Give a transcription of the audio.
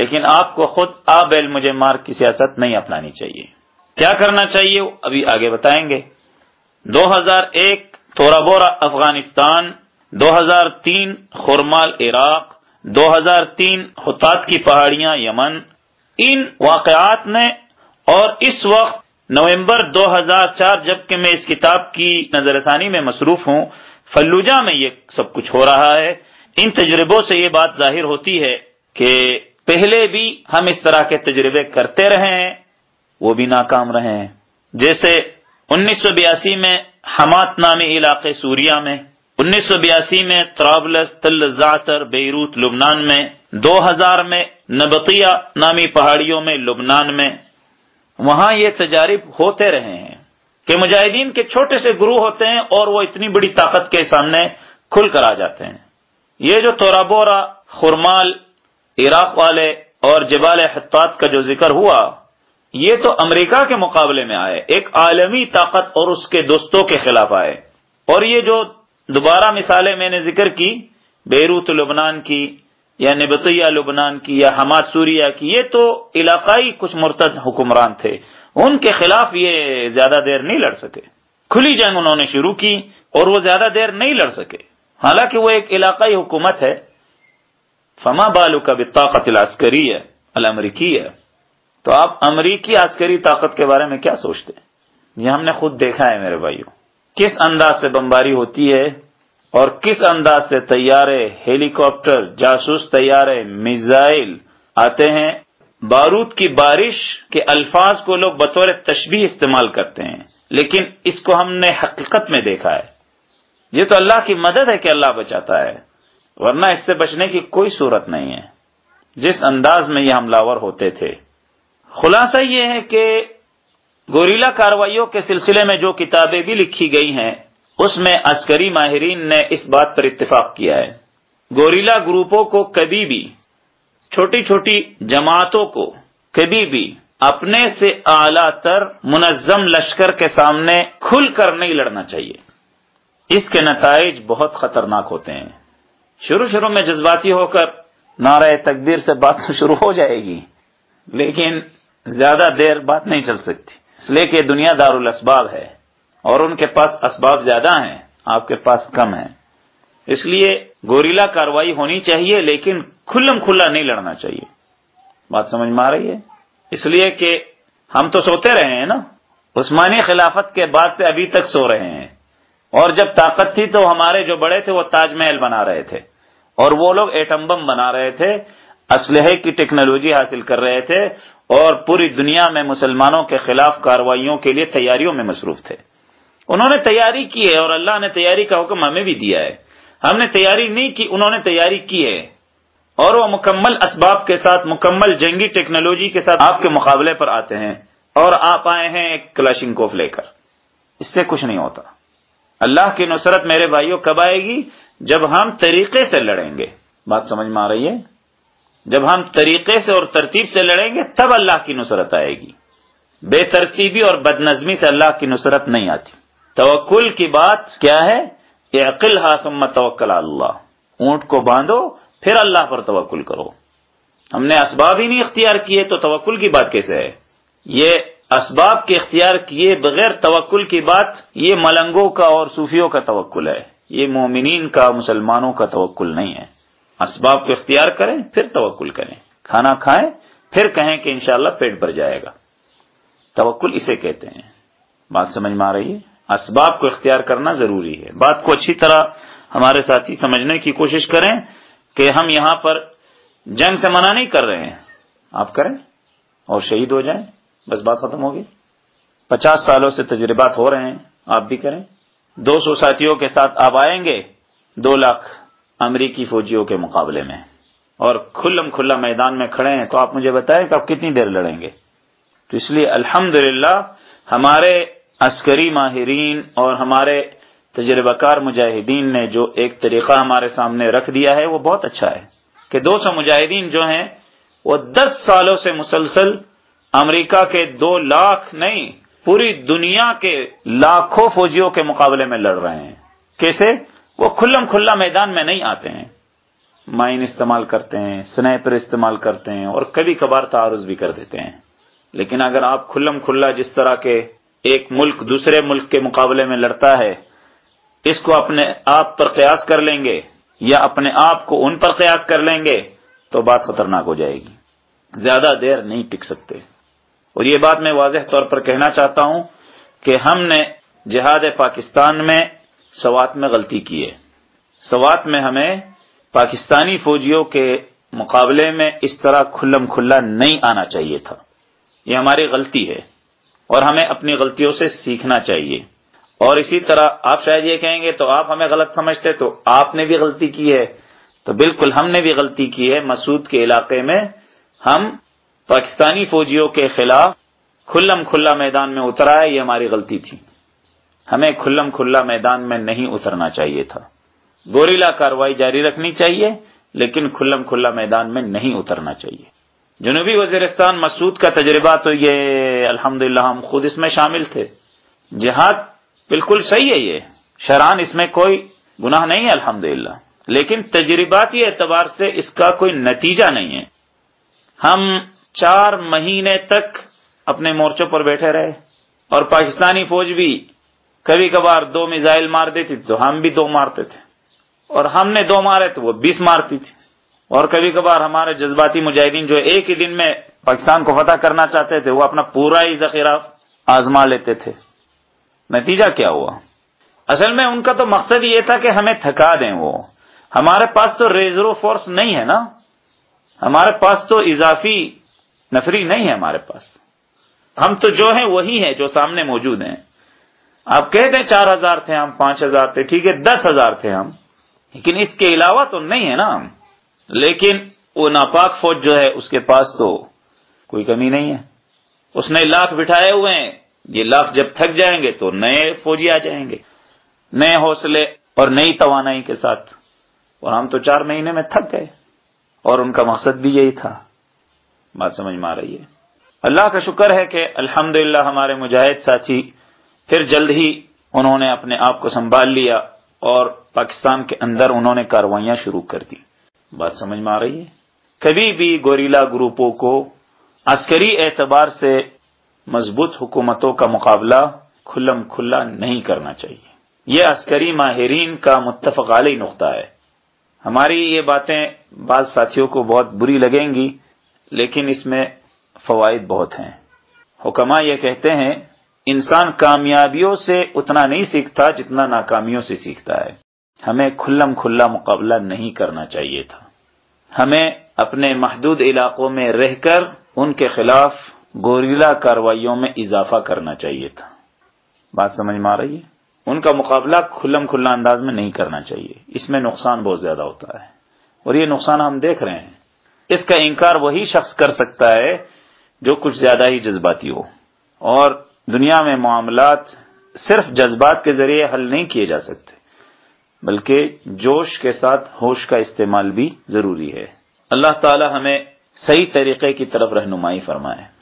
لیکن آپ کو خود آب مجھے مار کی سیاست نہیں اپنانی چاہیے۔ کیا کرنا چاہیے؟ ابھی آگے بتائیں گے۔ دو ہزار ایک تھورا بورا افغانستان، دو ہزار تین خورمال عراق، دو ہزار تین حتات کی پہاڑیاں یمن۔ ان واقعات نے اور اس وقت نومبر دو ہزار چار جبکہ میں اس کتاب کی نظر ثانی میں مصروف ہوں، فلوجہ میں یہ سب کچھ ہو رہا ہے۔ ان تجربوں سے یہ بات ظاہر ہوتی ہے کہ پہلے بھی ہم اس طرح کے تجربے کرتے رہے ہیں، وہ بھی ناکام رہے ہیں۔ جیسے انیس سو بیاسی میں حمات نامی علاقے سوریا میں، انیس سو بیاسی میں ترابلس تل زعتر بیروت، لبنان میں، دو ہزار میں نبقیہ نامی پہاڑیوں میں، لبنان میں، وہاں یہ تجارب ہوتے رہے ہیں کہ مجاہدین کے چھوٹے سے گروہ ہوتے ہیں اور وہ اتنی بڑی طاقت کے سامنے کھل کر آ جاتے ہیں۔ یہ جو تورا بورا خرمال عراق والے اور جبال حطات کا جو ذکر ہوا، یہ تو امریکہ کے مقابلے میں آئے، ایک عالمی طاقت اور اس کے دوستوں کے خلاف آئے۔ اور یہ جو دوبارہ مثالیں میں نے ذکر کی، بیروت لبنان کی، یا نبتیہ لبنان کی، یا حماد سوریا کی، یہ تو علاقائی کچھ مرتد حکمران تھے۔ ان کے خلاف یہ زیادہ دیر نہیں لڑ سکے۔ کھلی جنگ انہوں نے شروع کی اور وہ زیادہ دیر نہیں لڑ سکے۔ حالانکہ وہ ایک علاقائی حکومت ہے۔ فما بالو کا بھی طاقت العسکری ہے، الامریکی ہے۔ تو آپ امریکی عسکری طاقت کے بارے میں کیا سوچتے ہیں؟ یہ ہم نے خود دیکھا ہے میرے بھائیوں کس انداز سے بمباری ہوتی ہے اور کس انداز سے طیارے ہیلی کاپٹر جاسوس طیارے میزائل آتے ہیں؟ بارود کی بارش کے الفاظ کو لوگ بطور تشبیح استعمال کرتے ہیں، لیکن اس کو ہم نے حقیقت میں دیکھا ہے۔ یہ تو اللہ کی مدد ہے کہ اللہ بچاتا ہے۔ ورنہ اس سے بچنے کی کوئی صورت نہیں ہے۔ جس انداز میں یہ حملہ ہوتے تھے۔ خلاصہ یہ ہے کہ گوریلا کاروائیوں کے سلسلے میں جو کتابیں بھی لکھی گئی ہیں، اس میں عسکری ماہرین نے اس بات پر اتفاق کیا ہے۔ گوریلا گروپوں کو کبھی بھی، چھوٹی چھوٹی جماعتوں کو کبھی بھی اپنے سے اعلی تر منظم لشکر کے سامنے کھل کر نہیں لڑنا چاہیے۔ اس کے نتائج بہت خطرناک ہوتے ہیں۔ شروع شروع میں جذباتی ہو کر نعرہ تقدیر سے بات شروع ہو جائے گی، لیکن زیادہ دیر بات نہیں چل سکتی۔ اس لیے کہ دنیا دار الاسباب ہے اور ان کے پاس اسباب زیادہ ہیں، آپ کے پاس کم ہیں۔ اس لیے گوریلا کاروائی ہونی چاہیے، لیکن کھلم کھلا نہیں لڑنا چاہیے۔ بات سمجھ میں آ رہی ہے؟ اس لیے کہ ہم تو سوتے رہے ہیں نا۔ عثمانی خلافت کے بعد سے ابھی تک سو رہے ہیں۔ اور جب طاقت تھی تو ہمارے جو بڑے تھے وہ تاج محل بنا رہے تھے اور وہ لوگ ایٹم بم بنا رہے تھے، اسلحے کی ٹیکنالوجی حاصل کر رہے تھے اور پوری دنیا میں مسلمانوں کے خلاف کاروائیوں کے لیے تیاریوں میں مصروف تھے۔ انہوں نے تیاری کی ہے اور اللہ نے تیاری کا حکم ہمیں بھی دیا ہے۔ ہم نے تیاری نہیں کی، انہوں نے تیاری کی ہے۔ اور وہ مکمل اسباب کے ساتھ، مکمل جنگی ٹیکنالوجی کے ساتھ آپ کے مقابلے پر آتے ہیں اور آپ آئے ہیں ایک کلاشن کوف لے کر۔ اس سے کچھ نہیں ہوتا۔ اللہ کی نصرت میرے بھائیوں کب آئے گی؟ جب ہم طریقے سے لڑیں گے۔ بات سمجھ میں آ رہی ہے؟ جب ہم طریقے سے اور ترتیب سے لڑیں گے، تب اللہ کی نصرت آئے گی۔ بے ترتیبی اور بد نظمی سے اللہ کی نصرت نہیں آتی۔ توکل کی بات کیا ہے؟ عقل ہاسم توکل اللہ۔ اونٹ کو باندھو، پھر اللہ پر توکل کرو۔ ہم نے اسباب ہی نہیں اختیار کیے، تو توکل کی بات کیسے ہے؟ یہ اسباب کے اختیار کیے بغیر توکل کی بات، یہ ملنگوں کا اور صوفیوں کا توکل ہے۔ یہ مومنین کا، مسلمانوں کا توکل نہیں ہے۔ اسباب کو اختیار کریں، پھر توکل کریں۔ کھانا کھائیں، پھر کہیں کہ انشاءاللہ پیٹ بھر جائے گا۔ توکل اسے کہتے ہیں۔ بات سمجھ میں آ رہی ہے؟ اسباب کو اختیار کرنا ضروری ہے۔ بات کو اچھی طرح ہمارے ساتھی سمجھنے کی کوشش کریں کہ ہم یہاں پر جنگ سے منع نہیں کر رہے ہیں۔ آپ کریں اور شہید ہو جائیں۔ بس بات ختم ہوگی۔ پچاس سالوں سے تجربات ہو رہے ہیں، آپ بھی کریں۔ دو سو ساتھیوں کے ساتھ آپ آئیں گے، دو لاکھ امریکی فوجیوں کے مقابلے میں۔ اور کھلم کھلا میدان میں کھڑے ہیں تو آپ مجھے بتائیں کہ آپ کتنی دیر لڑیں گے۔ تو اس لیے الحمد ہمارے عسکری ماہرین اور ہمارے تجربہ کار مجاہدین نے جو ایک طریقہ ہمارے سامنے رکھ دیا ہے، وہ بہت اچھا ہے۔ کہ دو سو مجاہدین جو ہیں، وہ دس سالوں سے مسلسل امریکہ کے دو لاکھ نہیں، پوری دنیا کے لاکھوں فوجیوں کے مقابلے میں لڑ رہے ہیں۔ کیسے؟ وہ کھلم کھلا میدان میں نہیں آتے ہیں۔ مائن استعمال کرتے ہیں سنیپر استعمال کرتے ہیں اور کبھی کبھار تعارض بھی کر دیتے ہیں۔ لیکن اگر آپ کھلم کھلا جس طرح کے ایک ملک دوسرے ملک کے مقابلے میں لڑتا ہے، اس کو اپنے آپ پر قیاس کر لیں گے یا اپنے آپ کو ان پر قیاس کر لیں گے، تو بات خطرناک ہو جائے گی۔ زیادہ دیر نہیں ٹک سکتے۔ اور یہ بات میں واضح طور پر کہنا چاہتا ہوں کہ ہم نے جہاد پاکستان میں سوات میں غلطی کی ہے۔ سوات میں ہمیں پاکستانی فوجیوں کے مقابلے میں اس طرح کھلم کھلا نہیں آنا چاہیے تھا۔ یہ ہماری غلطی ہے اور ہمیں اپنی غلطیوں سے سیکھنا چاہیے۔ اور اسی طرح آپ شاید یہ کہیں گے تو آپ ہمیں غلط سمجھتے تو آپ نے بھی غلطی کی ہے۔ تو بالکل ہم نے بھی غلطی کی ہے۔ مسعود کے علاقے میں ہم پاکستانی فوجیوں کے خلاف کھلم کھلا میدان میں اترا ہے، یہ ہماری غلطی تھی۔ ہمیں کھلم کھلا میدان میں نہیں اترنا چاہیے تھا۔ گوریلا کاروائی جاری رکھنی چاہیے، لیکن کھلم کھلا میدان میں نہیں اترنا چاہیے۔ جنوبی وزیرستان مسعود کا تجربہ تو یہ الحمد ہم خود اس میں شامل تھے۔ جہاد بالکل صحیح ہے یہ۔ شران اس میں کوئی گناہ نہیں ہے الحمد لیکن تجرباتی اعتبار سے اس کا کوئی نتیجہ نہیں ہے۔ ہم چار مہینے تک اپنے مورچوں پر بیٹھے رہے اور پاکستانی فوج بھی کبھی کبھار دو میزائل مار دیتی تو ہم بھی دو مارتے تھے اور ہم نے دو مارے تو وہ بیس مارتی تھی اور کبھی کبھار ہمارے جذباتی مجاہدین جو ایک ہی دن میں پاکستان کو فتح کرنا چاہتے تھے وہ اپنا پورا ہی ذخیرہ آزما لیتے تھے۔ نتیجہ کیا ہوا؟ اصل میں ان کا تو مقصد یہ تھا کہ ہمیں تھکا دیں وہ۔ ہمارے پاس تو ریزرو فورس نہیں ہے نا؟ ہمارے پاس تو اضافی نفری نہیں ہے ہمارے پاس۔ ہم تو جو ہیں وہی ہیں جو سامنے موجود ہیں۔ آپ کہہ دیں چار ہزار تھے ہم، پانچ ہزار تھے، ٹھیک ہے، دس ہزار تھے ہم۔ لیکن اس کے علاوہ تو نہیں ہے نا ہم۔ لیکن وہ ناپاک فوج جو ہے، اس کے پاس تو کوئی کمی نہیں ہے۔ اس نے لاکھ بٹھائے ہوئے ہیں۔ یہ لاکھ جب تھک جائیں گے تو نئے فوجی آ جائیں گے۔ نئے حوصلے اور نئی توانائی کے ساتھ۔ اور ہم تو چار مہینے میں تھک گئے۔ اور ان کا مقصد بھی یہی تھا۔ بات سمجھ میں آ رہی ہے۔ اللہ کا شکر ہے کہ الحمد ہمارے مجاہد ساتھی پھر جلد ہی انہوں نے اپنے آپ کو سنبھال لیا اور پاکستان کے اندر انہوں نے کاروائیاں شروع کر دی بات سمجھ میں آ رہی ہے؟ کبھی بھی گوریلا گروپوں کو عسکری اعتبار سے مضبوط حکومتوں کا مقابلہ کھلم کھلا نہیں کرنا چاہیے۔ یہ عسکری ماہرین کا متفق علی نقطہ ہے۔ ہماری یہ باتیں بعض ساتھیوں کو بہت بری لگیں گی۔ لیکن اس میں فوائد بہت ہیں۔ حکما یہ کہتے ہیں، انسان کامیابیوں سے اتنا نہیں سیکھتا جتنا ناکامیوں سے سیکھتا ہے۔ ہمیں کھلم کھلا مقابلہ نہیں کرنا چاہیے تھا۔ ہمیں اپنے محدود علاقوں میں رہ کر ان کے خلاف گوریلا کاروائیوں میں اضافہ کرنا چاہیے تھا۔ بات سمجھ میں آ رہی ہے؟ ان کا مقابلہ کھلم کھلا انداز میں نہیں کرنا چاہیے۔ اس میں نقصان بہت زیادہ ہوتا ہے۔ اور یہ نقصان ہم دیکھ رہے ہیں۔ اس کا انکار وہی شخص کر سکتا ہے جو کچھ زیادہ ہی جذباتی ہو۔ اور دنیا میں معاملات صرف جذبات کے ذریعے حل نہیں کیے جا سکتے، بلکہ جوش کے ساتھ ہوش کا استعمال بھی ضروری ہے۔ اللہ تعالی ہمیں صحیح طریقے کی طرف رہنمائی فرمائے۔